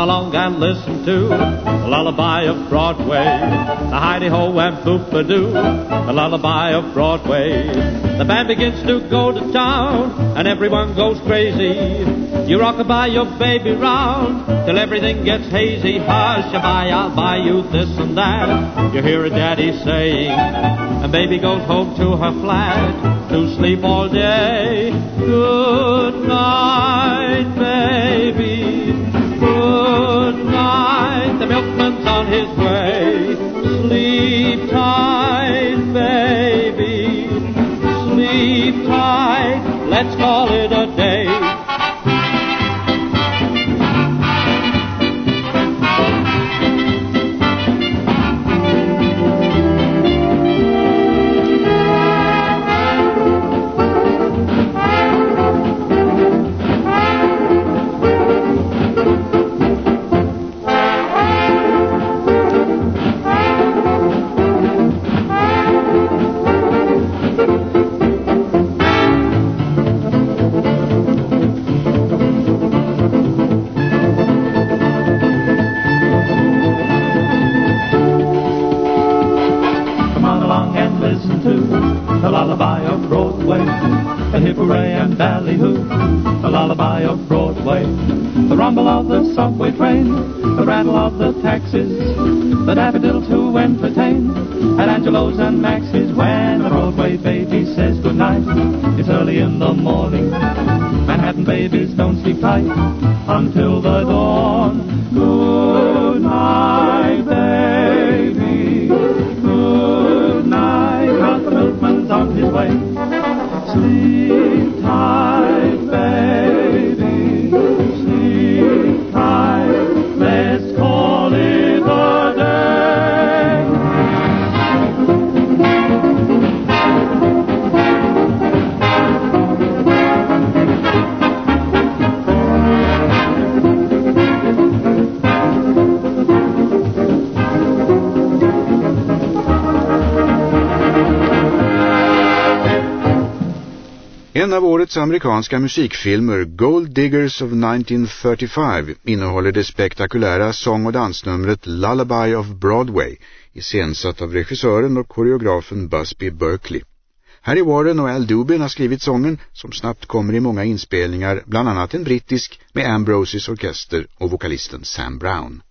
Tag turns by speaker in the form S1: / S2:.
S1: along and listen to the lullaby of Broadway. The hidey-ho and boop-a-doo, the lullaby of Broadway. The band begins to go to town and everyone goes crazy. You rock by your baby round till everything gets hazy. Hush, I'll buy you this and that. You hear a daddy saying, and baby goes home to her flat to sleep all day. Good night,
S2: the hip hooray and ballyhoo, the lullaby of Broadway, the rumble of the subway train, the rattle of the taxis, the daffodils who entertain at Angelo's and Max's when the Broadway baby says goodnight. It's early in the morning, Manhattan babies don't sleep tight until the dawn.
S3: En av årets amerikanska musikfilmer, Gold Diggers of 1935, innehåller det spektakulära sång- och dansnumret Lullaby of Broadway, iscensatt av regissören och koreografen Busby Berkeley. Harry Warren och Al Dubin har skrivit sången som snabbt kommer i många inspelningar, bland annat en brittisk med Ambroses orkester och vokalisten Sam Brown.